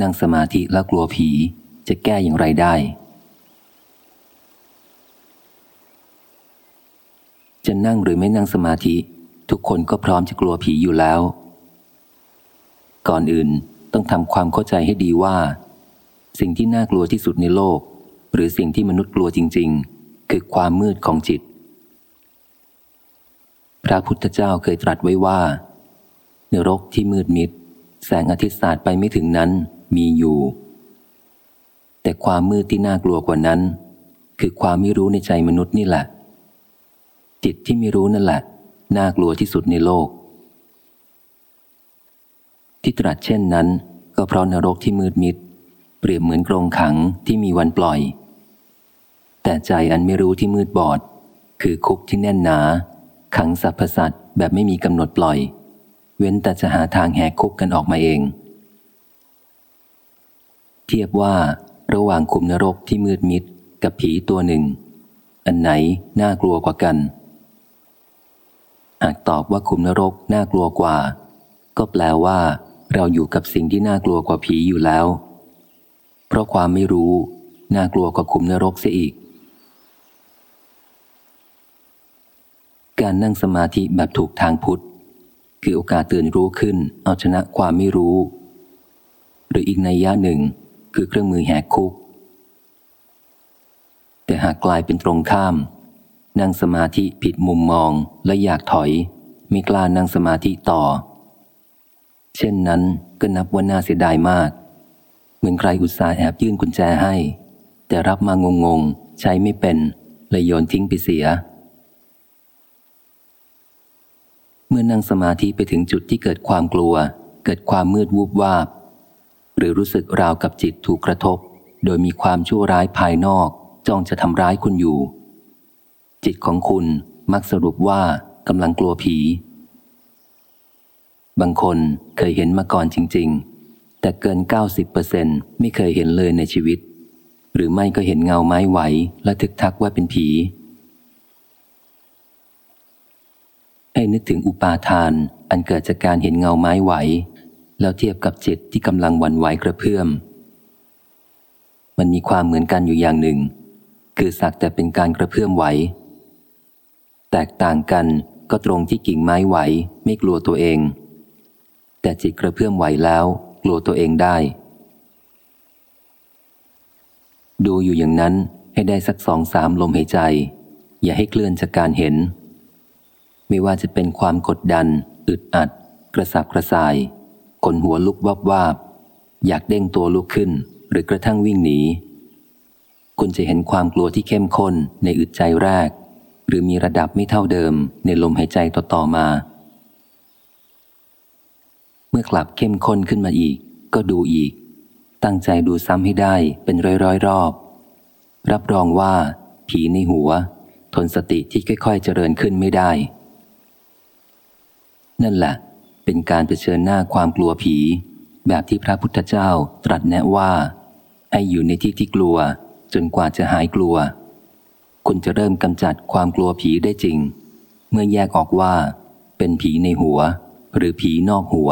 นั่งสมาธิแล้วกลัวผี จะแก้อย่างไรได้ จะนั่งหรือไม่นั่งสมาธิ ทุกคนก็พร้อมจะกลัวผีอยู่แล้ว ก่อนอื่นต้องทำความเข้าใจให้ดีว่า สิ่งที่น่ากลัวที่สุดในโลก หรือสิ่งที่มนุษย์กลัวจริง ๆ คือความมืดของจิต พระพุทธเจ้าเคยตรัสไว้ว่า นรกที่มืดมิด แสงอาทิตย์สาดไปไม่ถึงนั้นมีอยู่ แต่ความมืดที่น่ากลัวกว่านั้น คือความไม่รู้ในใจมนุษย์นี่แหละ จิตที่ไม่รู้นั่นแหละ น่ากลัวที่สุดในโลก ที่ตรัสเช่นนั้น ก็เพราะนรกที่มืดมิด เปรียบเหมือนกรงขังที่มีวันปล่อย แต่ใจอันไม่รู้ที่มืดบอด คือคุกที่แน่นหนา ขังสรรพสัตว์แบบไม่มีกำหนดปล่อย เว้นแต่จะหาทางแหกคุกกันออกมาเอง เทียบว่าระหว่างขุมนรกที่มืดมิดกับผีตัวหนึ่ง อันไหนน่ากลัวกว่ากัน หากตอบว่าขุมนรกน่ากลัวกว่า ก็แปลว่าเราอยู่กับสิ่งที่น่ากลัวกว่าผีอยู่แล้ว เพราะความไม่รู้น่ากลัวกว่าขุมนรกเสียอีก การนั่งสมาธิแบบถูกทางพุทธ คือโอกาสตื่นรู้ขึ้น เอาชนะความไม่รู้ หรืออีกในย่าหนึ่งคือเครื่องมือแหกคุก แต่หากกลายเป็นตรงข้าม นั่งสมาธิผิดมุมมองและอยากถอย ไม่กล้านั่งสมาธิต่อ เช่นนั้นก็นับว่าน่าเสียดายมาก เหมือนใครอุตส่าห์แอบยื่นกุญแจให้ แต่รับมางงงใช้ไม่เป็นเลยโยนทิ้งไปเสีย เมื่อนั่งสมาธิไปถึงจุดที่เกิดความกลัว เกิดความมืดวูบวาบ หรือรู้สึกราวกับจิตถูกกระทบ โดยมีความชั่วร้ายภายนอกจ้องจะทำร้ายคุณอยู่ จิตของคุณมักสรุปว่ากำลังกลัวผี บางคนเคยเห็นมาก่อนจริง ๆ แต่เกิน 90%ไม่เคยเห็นเลยในชีวิต หรือไม่ก็เห็นเงาไม้ไหวและทึกทักว่าเป็นผี ให้นึกถึงอุปาทาน อันเกิดจากการเห็นเงาไม้ไหว แล้วเทียบกับจิตที่กำลังวันไหวกระเพื่อม มันมีความเหมือนกันอยู่อย่างหนึ่ง คือสักแต่เป็นการกระเพื่อมไหว แตกต่างกันก็ตรงที่กิ่งไม้ไหวไม่กลัวตัวเอง แต่จิตกระเพื่อมไหวแล้ว กลัวตัวเองได้ ดูอยู่อย่างนั้นให้ได้สักสองสามลมหายใจ อย่าให้เคลื่อนจากการเห็น ไม่ว่าจะเป็นความกดดัน อึดอัด กระสับกระส่ายขนหัวลุกวับวาบ อยากเด้งตัวลุกขึ้น หรือกระทั่งวิ่งหนี คุณจะเห็นความกลัวที่เข้มข้นในอึดใจแรก หรือมีระดับไม่เท่าเดิมในลมหายใจต่อๆมา เมื่อกลับเข้มข้นขึ้นมาอีก ก็ดูอีก ตั้งใจดูซ้ำให้ได้เป็นร้อยๆรอบ รับรองว่า ผีในหัว ทนสติที่ค่อยๆเจริญขึ้นไม่ได้ นั่นแหละ เป็นการเผชิญหน้าความกลัวผี แบบที่พระพุทธเจ้าตรัสแนะว่า ให้อยู่ในที่ที่กลัว จนกว่าจะหายกลัว คุณจะเริ่มกำจัดความกลัวผีได้จริง เมื่อแยกออกว่า เป็นผีในหัว หรือผีนอกหัว